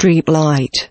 street light.